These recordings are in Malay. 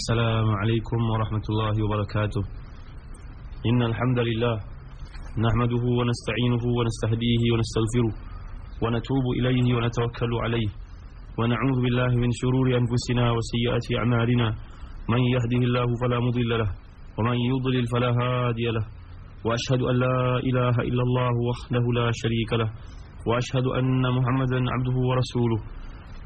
السلام عليكم ورحمة الله وبركاته. إن الحمد لله نحمده ونستعينه ونستهديه ونستغفره ونتوب إليه ونتوكل عليه. ونعوذ بالله من شرور أنفسنا وسيئات أعمالنا. من يهده الله فلا مضل له ومن يضلل فلا هادي له. وأشهد أن لا إله إلا الله وحده لا شريك له. وأشهد أن محمدا عبده ورسوله.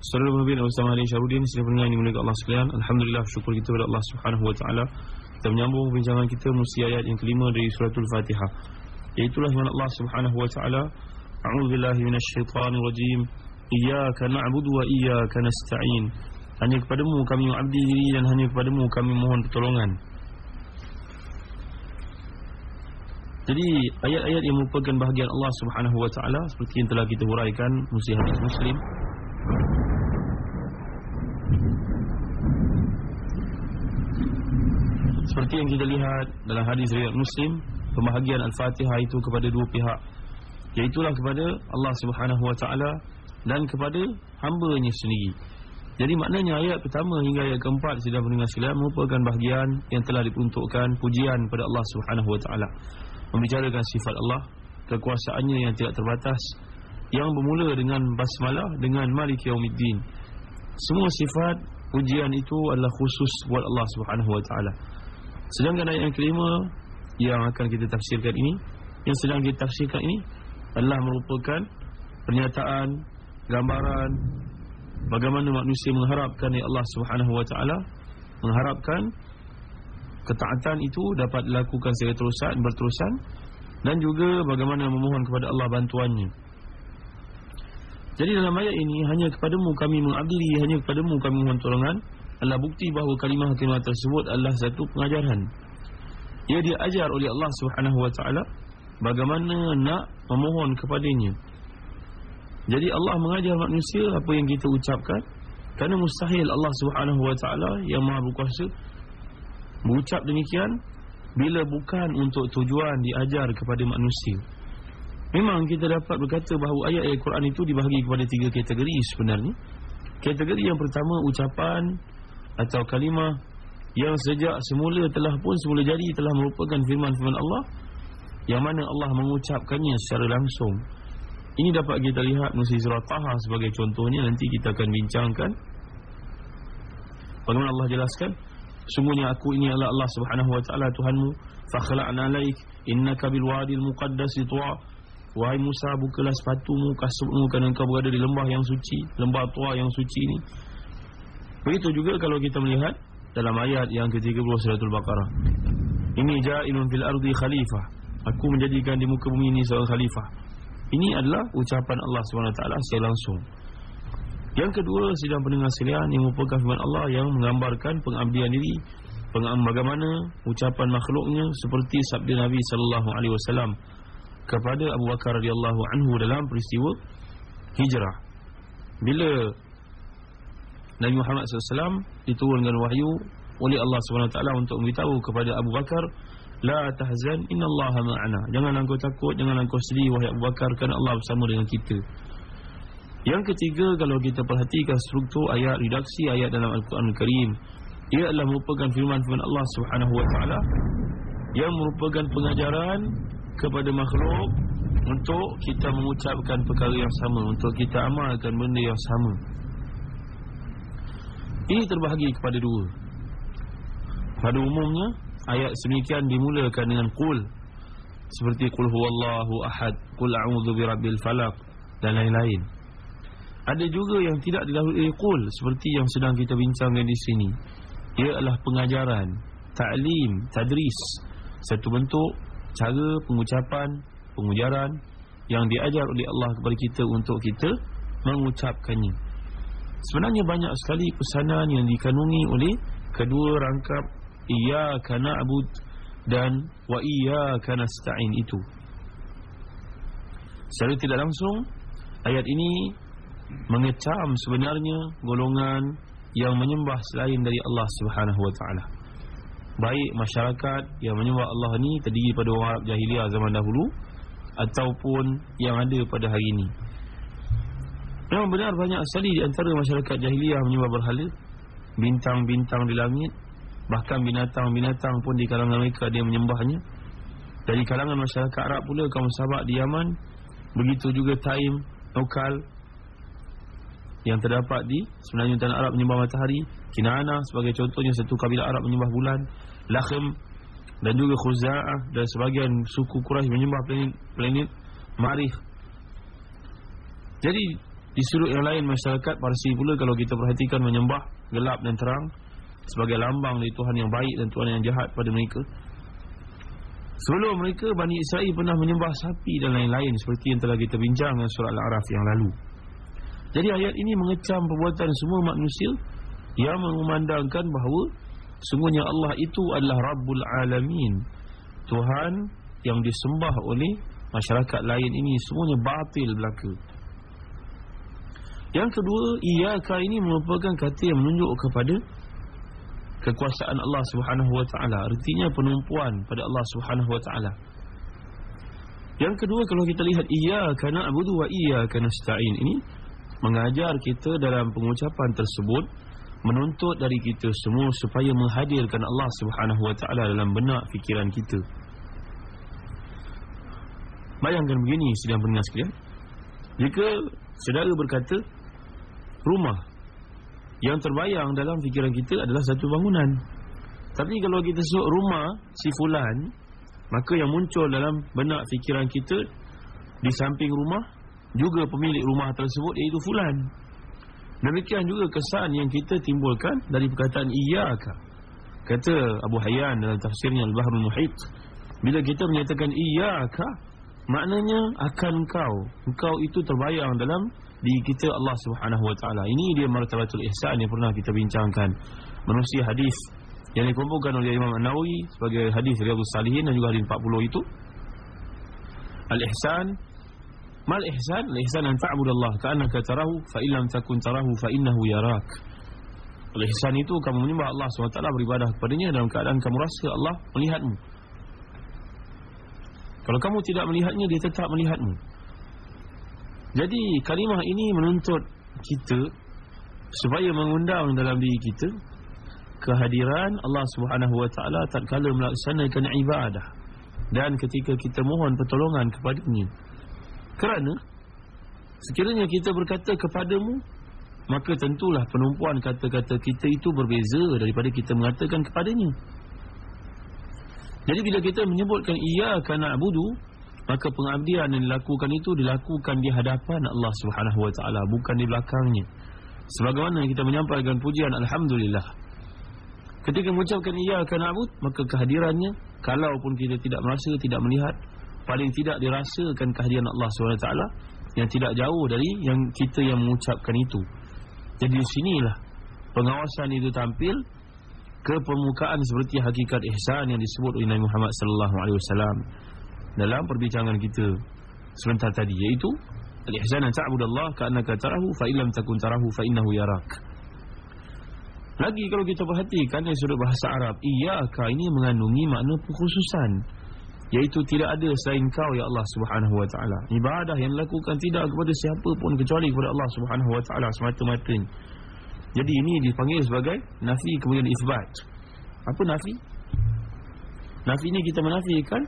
Saudara pemimpin bersama Ali Syarudin Sila pendengar yang dimulai Allah sekalian Alhamdulillah syukur kita kepada Allah Subhanahu Wa Taala. Kita menyambung perbincangan kita Musi ayat yang kelima dari suratul Fatihah Iaitulah firman Allah Subhanahu Wa Taala. A'udzubillahi minasyaitanir rajim Iyaka na'budu wa iyaka nasta'in Hanya kepadamu kami mengabdi diri Dan hanya kepadamu kami mohon pertolongan Jadi ayat-ayat yang merupakan bahagian Allah Subhanahu Wa Taala seperti yang telah kita huraikan musi hadis Muslim Seperti yang kita lihat dalam hadis riwayat Muslim, pembahagian Al-Fatihah itu kepada dua pihak. Iaitulah kepada Allah Subhanahu Wa Taala dan kepada hamba-Nya sendiri. Jadi maknanya ayat pertama hingga ayat keempat sedang mendengar silam merupakan bahagian yang telah diperuntukkan pujian pada Allah Subhanahu Wa Taala. Membicarakan sifat Allah, kekuasaannya yang tidak terbatas yang bermula dengan basmalah dengan Malik Yaumiddin. Semua sifat pujian itu adalah khusus buat Allah Subhanahu Wa Taala. Sedangkan ayat yang kelima yang akan kita tafsirkan ini, yang sedang kita tafsirkan ini adalah merupakan pernyataan, gambaran bagaimana manusia mengharapkan ya Allah Subhanahu Wa Taala mengharapkan ketaatan itu dapat dilakukan secara terusan berterusan dan juga bagaimana memohon kepada Allah bantuannya. Jadi dalam ayat ini hanya kepadamu kami mengabdi hanya kepadamu kami mohon tolongan adalah bukti bahawa kalimah-kalimah tersebut adalah satu pengajaran. Ia diajar oleh Allah Taala bagaimana nak memohon kepadanya. Jadi Allah mengajar manusia apa yang kita ucapkan kerana mustahil Allah Taala yang Maha Berkuasa berucap demikian bila bukan untuk tujuan diajar kepada manusia. Memang kita dapat berkata bahawa ayat-ayat Quran itu dibahagi kepada tiga kategori sebenarnya. Kategori yang pertama ucapan atau kalimah yang sejak semula telah pun semula jadi telah merupakan firman-firman Allah yang mana Allah mengucapkannya secara langsung. Ini dapat kita lihat musi surah Taha sebagai contohnya nanti kita akan bincangkan. Bagaimana Allah jelaskan? Sungguhnya aku ini adalah Allah Subhanahu wa taala Tuhanmu. Fakhla'na alaik innaka bil wadil muqaddas tuwa. Wahai Musa bukalah sepatumu kasutmu kerana engkau berada di lembah yang suci, lembah tua yang suci ini. Begitu juga kalau kita melihat dalam ayat yang ke-30 surah Al-Baqarah. Ini ja'ilun fil ardi khalifah. Aku menjadikan di muka bumi ini seorang khalifah. Ini adalah ucapan Allah SWT secara langsung. Yang kedua, sidang pendengar sekalian yang merupakan firman Allah yang menggambarkan pengabdian diri, bagaimana ucapan makhluknya seperti sabda Nabi sallallahu alaihi wasallam kepada Abu Bakar radhiyallahu anhu dalam peristiwa hijrah. Bila Nabi Muhammad SAW diturunkan wahyu oleh Allah SWT untuk memberitahu kepada Abu Bakar La tahzan inna Allah ma'ana. Jangan engkau takut, jangan engkau sedih wahai Abu Bakar Kerana Allah bersama dengan kita. Yang ketiga kalau kita perhatikan struktur ayat redaksi ayat dalam Al-Quran Al-Karim Ia adalah merupakan firman-firman Allah SWT Yang merupakan pengajaran kepada makhluk Untuk kita mengucapkan perkara yang sama Untuk kita amalkan benda yang sama ini terbahagi kepada dua Pada umumnya Ayat semikian dimulakan dengan Qul seperti qul huwallahu ahad, qul a'udzu birabbil falaq dan lain-lain. Ada juga yang tidak didahului qul seperti yang sedang kita bincangkan di sini. Ia adalah pengajaran, ta'lim, tadris, satu bentuk cara pengucapan, pengujaran yang diajar oleh Allah kepada kita untuk kita mengucapkannya. Sebenarnya banyak sekali pesanan yang dikandungi oleh kedua rangkap iyyaka na'bud dan wa iyyaka nasta'in itu. Secara tidak langsung ayat ini mengecam sebenarnya golongan yang menyembah selain dari Allah Subhanahu wa taala. Baik masyarakat yang menyembah Allah ni terdiri pada orang Arab jahiliah zaman dahulu ataupun yang ada pada hari ini. Memang benar banyak sekali di antara masyarakat jahiliah menyembah berhala, bintang-bintang di langit, bahkan binatang-binatang pun di kalangan mereka dia menyembahnya. Dari kalangan masyarakat Arab pula kaum sahabat di Yaman, begitu juga Taim, Nokal yang terdapat di sebenarnya tanah Arab menyembah matahari, Kinana sebagai contohnya satu kabilah Arab menyembah bulan, Lakhm dan juga Khuza'ah dan sebagian suku Quraisy menyembah planet, planet Marikh. Jadi di sudut yang lain masyarakat Parsi pula kalau kita perhatikan menyembah gelap dan terang sebagai lambang dari Tuhan yang baik dan Tuhan yang jahat pada mereka. Sebelum mereka Bani Israel pernah menyembah sapi dan lain-lain seperti yang telah kita bincang dalam surah Al-A'raf yang lalu. Jadi ayat ini mengecam perbuatan semua manusia yang mengumandangkan bahawa sungguhnya Allah itu adalah Rabbul Alamin. Tuhan yang disembah oleh masyarakat lain ini semuanya batil belaka. Yang kedua, iyyaka ini merupakan kata yang menunjuk kepada kekuasaan Allah Subhanahu wa taala, artinya penumpuan pada Allah Subhanahu wa taala. Yang kedua kalau kita lihat iyyaka na'budu wa iyyaka nasta'in ini mengajar kita dalam pengucapan tersebut menuntut dari kita semua supaya menghadirkan Allah Subhanahu wa taala dalam benak fikiran kita. Bayangkan begini sedang pendengar sekalian. Jika saudara berkata rumah yang terbayang dalam fikiran kita adalah satu bangunan. Tapi kalau kita sebut rumah si fulan, maka yang muncul dalam benak fikiran kita di samping rumah juga pemilik rumah tersebut iaitu fulan. Demikian juga kesan yang kita timbulkan dari perkataan iyyaka. Kata Abu Hayyan dalam tafsirnya Al-Bahrul Muhit, bila kita menyatakan iyyaka, maknanya akan engkau. Engkau itu terbayang dalam di kita Allah Subhanahu Wa Taala. Ini dia martabatul ihsan yang pernah kita bincangkan. Manusia hadis yang dikumpulkan oleh Imam An-Nawawi sebagai hadis Riyadhus Salihin dan juga hadis 40 itu. Al-ihsan Mal ihsan, al-ihsan an ta'budallah ka'annaka tarahu fa illam takun tarahu fa innahu yarak. Al-ihsan itu kamu menyembah Allah SWT beribadah kepadanya dalam keadaan kamu rasa Allah melihatmu. Kalau kamu tidak melihatnya dia tetap melihatmu. Jadi kalimah ini menuntut kita supaya mengundang dalam diri kita kehadiran Allah Subhanahu wa taala tatkala melaksanakan ibadah dan ketika kita mohon pertolongan kepadanya. Kerana sekiranya kita berkata kepadamu maka tentulah penumpuan kata-kata kita itu berbeza daripada kita mengatakan kepadanya. Jadi bila kita menyebutkan iyyaka na'budu maka pengabdian yang dilakukan itu dilakukan di hadapan Allah Subhanahu wa taala bukan di belakangnya. Sebagaimana kita menyampaikan pujian alhamdulillah. Ketika mengucapkan ia akan na'bud maka kehadirannya kalaupun kita tidak merasa tidak melihat paling tidak dirasakan kehadiran Allah Subhanahu wa taala yang tidak jauh dari yang kita yang mengucapkan itu. Jadi di sinilah pengawasan itu tampil ke permukaan seperti hakikat ihsan yang disebut oleh Nabi Muhammad sallallahu alaihi wasallam dalam perbincangan kita sebentar tadi iaitu al-ihsan an ta'budallah ka'annaka tarahu fa illam takun tarahu fa innahu yarak. Lagi kalau kita perhatikan dari sudut bahasa Arab, iyyaka ini mengandungi makna pengkhususan iaitu tidak ada selain kau ya Allah Subhanahu wa taala. Ibadah yang dilakukan tidak kepada siapa pun kecuali kepada Allah Subhanahu wa taala semata-mata. Jadi ini dipanggil sebagai nafi kemudian isbat. Apa nafi? Nafi ini kita menafikan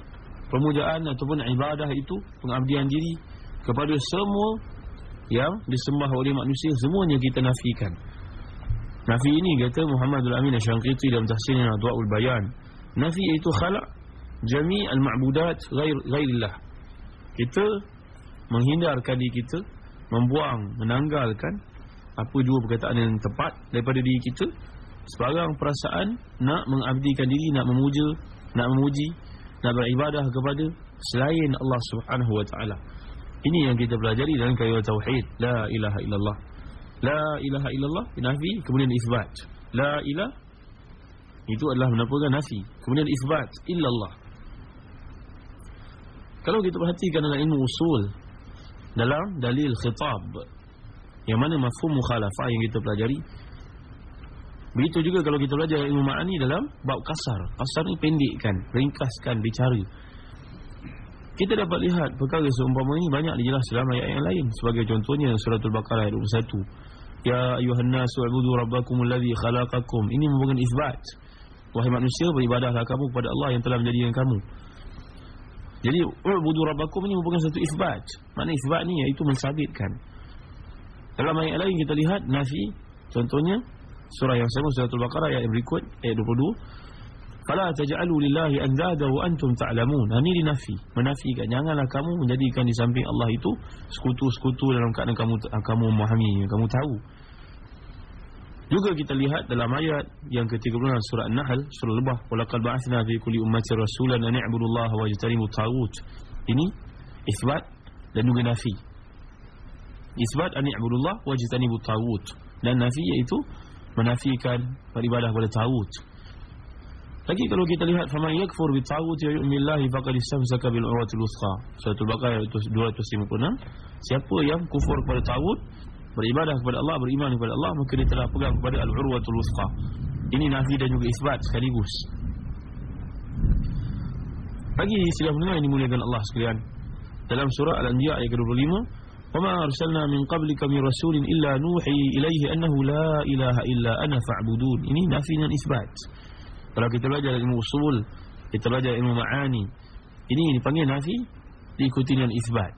pemujaan ataupun ibadah itu pengabdian diri kepada semua yang disembah oleh manusia semuanya kita nafikan. Nafi ini kata Muhammad Al-Amin Asy-Syanqiti dalam tafsirnya Adwaul Bayan. Nafi itu khalaq jami' al-ma'budat ghair ghairillah. Kita menghindarkan diri kita, membuang, menanggalkan apa jua perkataan yang tepat daripada diri kita sebarang perasaan nak mengabdikan diri, nak memuja, nak memuji, nak beribadah kepada selain Allah Subhanahu wa taala. Ini yang kita pelajari dalam kaidah tauhid, la ilaha illallah. La ilaha illallah nafi kemudian isbat. La ilah itu adalah menafikan nafi, kemudian isbat illallah. Kalau kita perhatikan dalam ilmu usul dalam dalil khitab yang mana mafhum mukhalafah yang kita pelajari begitu juga kalau kita belajar ilmu ma'ani dalam bab kasar. Kasar ni pendekkan ringkaskan bicara. Kita dapat lihat perkara seumpama ini banyak dijelas dalam ayat yang lain. Sebagai contohnya suratul baqarah ayat 21 ya ayuhan nasu ubudu rabbakumul khalaqakum. Ini merupakan isbat. Wahai manusia beribadahlah kamu kepada Allah yang telah menjadikan kamu. Jadi ubudu rabbakum ini merupakan satu isbat. Makna isbat ni iaitu mensabitkan. Dalam ayat lain kita lihat nafi contohnya surah yang sama surah Al-Baqarah ayat berikut ayat 22 Fala taj'alu lillahi andada wa antum ta'lamun. Ini dinafi, menafikan janganlah kamu menjadikan di samping Allah itu sekutu-sekutu dalam keadaan kamu kamu memahami, kamu tahu. Juga kita lihat dalam ayat yang ke-36 surah An-Nahl, surah Lebah, walaqad ba'athna fi kulli ummatin rasulan an i'budu Allah wa yajtanibu tagut. Ini isbat dan juga nafi. Isbat an i'budu Allah wa yajtanibu tagut. Dan nafi iaitu menafikan beribadah kepada tawud. Lagi kalau kita lihat faman yakfur bi tawud ya yu'millahi faqad istamsaka bil urwatil wuthqa. Surah Al-Baqarah 256. Siapa yang kufur kepada tawud, beribadah kepada Allah, beriman kepada Allah, maka dia telah pegang kepada al-urwatul wuthqa. Ini nafi dan juga isbat sekaligus. Lagi istilah mengenai ini muliakan Allah sekalian. Dalam surah Al-Anbiya ayat ke-25, وما أرسلنا من قبلك من رسول إلا نوحي إليه أنه لا إله إلا أنا فاعبدون ini nafi dan isbat kalau kita belajar ilmu usul kita belajar ilmu ma'ani ini dipanggil nafi diikuti dengan isbat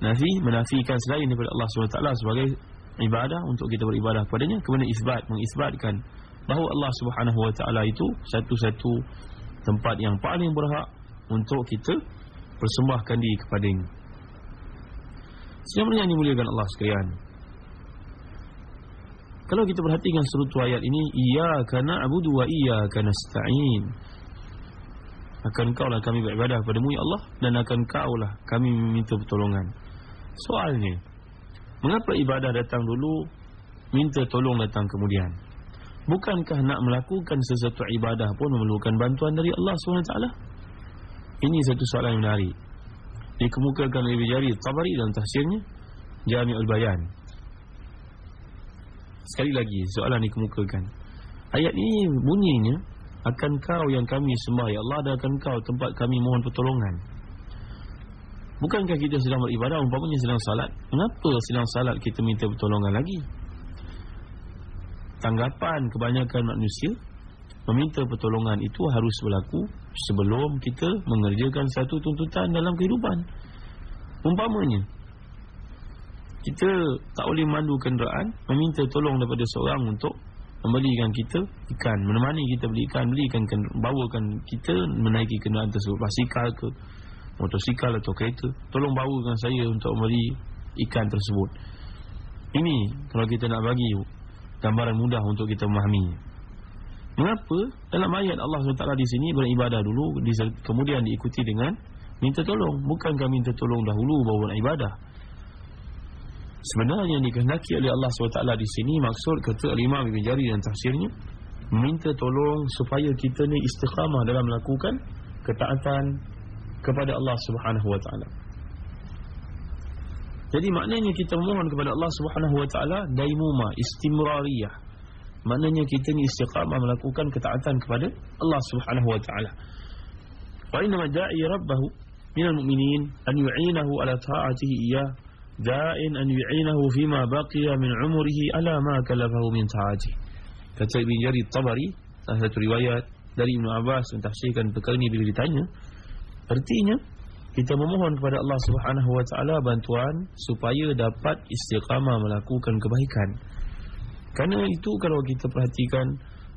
nafi menafikan selain daripada Allah SWT sebagai ibadah untuk kita beribadah kepadanya kemudian isbat mengisbatkan bahawa Allah Subhanahu Wa Taala itu satu-satu tempat yang paling berhak untuk kita persembahkan diri kepadanya Sebenarnya ini muliakan Allah sekalian? Kalau kita perhatikan seluruh ayat ini Iyaka na'budu wa iyaka nasta'in. Akan kau lah kami beribadah padamu ya Allah Dan akan kau lah kami meminta pertolongan. Soalnya Mengapa ibadah datang dulu Minta tolong datang kemudian? Bukankah nak melakukan sesuatu ibadah pun Memerlukan bantuan dari Allah SWT Ini satu soalan yang menarik dikemukakan oleh Bijari Tabari dalam tafsirnya Jami'ul Bayan. Sekali lagi soalan dikemukakan. Ayat ini bunyinya Akan kau yang kami sembah Ya Allah dan akan kau tempat kami mohon pertolongan. Bukankah kita sedang beribadah Umpamanya sedang salat? Kenapa sedang salat kita minta pertolongan lagi? Tanggapan kebanyakan manusia Meminta pertolongan itu harus berlaku sebelum kita mengerjakan satu tuntutan dalam kehidupan. Umpamanya, kita tak boleh mandu kenderaan, meminta tolong daripada seorang untuk membelikan kita ikan, menemani kita beli ikan, belikan bawakan kita menaiki kenderaan tersebut, basikal ke motosikal atau kereta, tolong bawakan saya untuk membeli ikan tersebut. Ini kalau kita nak bagi gambaran mudah untuk kita memahaminya. Mengapa dalam ayat Allah SWT di sini beribadah dulu kemudian diikuti dengan minta tolong. Bukankah minta tolong dahulu baru beribadah sebenarnya yang dikehendaki oleh Allah SWT di sini maksud kata Imam Ibn Jari dan tafsirnya minta tolong supaya kita ni istiqamah dalam melakukan ketaatan kepada Allah Subhanahu wa taala. Jadi maknanya kita mohon kepada Allah Subhanahu wa taala daimuma istimrariyah Maknanya kita ni istiqamah melakukan ketaatan kepada Allah Subhanahu wa taala. Wa inna da'i rabbahu minal mu'minin an yu'inahu ala ta'atihi iyyah da'in an yu'inahu fima baqiya min umrihi ala ma kalafahu min ta'atihi. Kata Ibn Jarir Tabari, salah satu riwayat dari Ibn Abbas yang tafsirkan perkara ini bila ditanya, artinya kita memohon kepada Allah Subhanahu wa taala bantuan supaya dapat istiqamah melakukan kebaikan. Kerana itu kalau kita perhatikan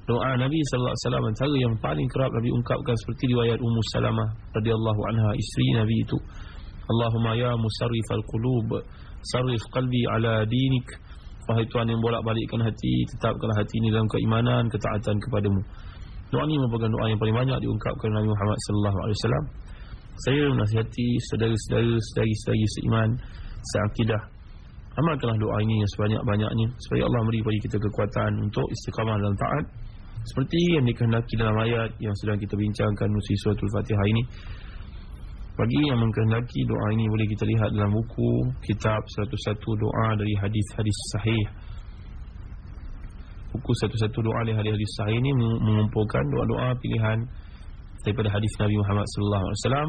Doa Nabi sallallahu alaihi wasallam antara yang paling kerap Nabi ungkapkan seperti riwayat Ummu Salamah radhiyallahu anha isteri Nabi itu. Allahumma ya musarrifal qulub, sarrif qalbi ala dinik. Wahai Tuhan yang bolak-balikkan hati, tetapkanlah hati ini dalam keimanan, ketaatan kepadamu. Doa ini merupakan doa yang paling banyak diungkapkan Nabi Muhammad sallallahu alaihi wasallam. Saya menasihati saudara-saudara, saudari-saudari seiman, seakidah Amalkanlah ini yang sebanyak-banyaknya Supaya Allah beri kepada kita kekuatan Untuk istiqamah dalam taat. Seperti yang dikehendaki dalam ayat Yang sedang kita bincangkan Nusi suratul fatihah ini. Bagi yang mengkehendaki doa ini Boleh kita lihat dalam buku Kitab satu-satu doa dari hadis-hadis sahih. Buku satu-satu doa dari hadis-hadis sahih ini Mengumpulkan doa-doa pilihan Daripada hadis Nabi Muhammad SAW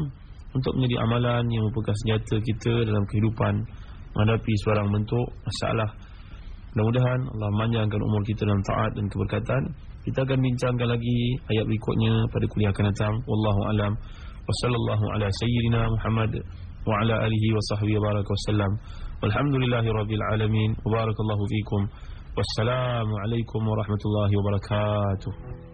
Untuk menjadi amalan yang merupakan senjata kita Dalam kehidupan menghadapi sebarang bentuk masalah. Mudah-mudahan Allah manjangkan umur kita dalam taat dan keberkatan. Kita akan bincangkan lagi ayat berikutnya pada kuliah akan datang. Wallahu alam. Wassallallahu ala sayyidina Muhammad wa ala alihi wa sahbihi baraka wasallam. Walhamdulillahi rabbil alamin. Wa barakallahu fikum. Wassalamu alaikum warahmatullahi wabarakatuh.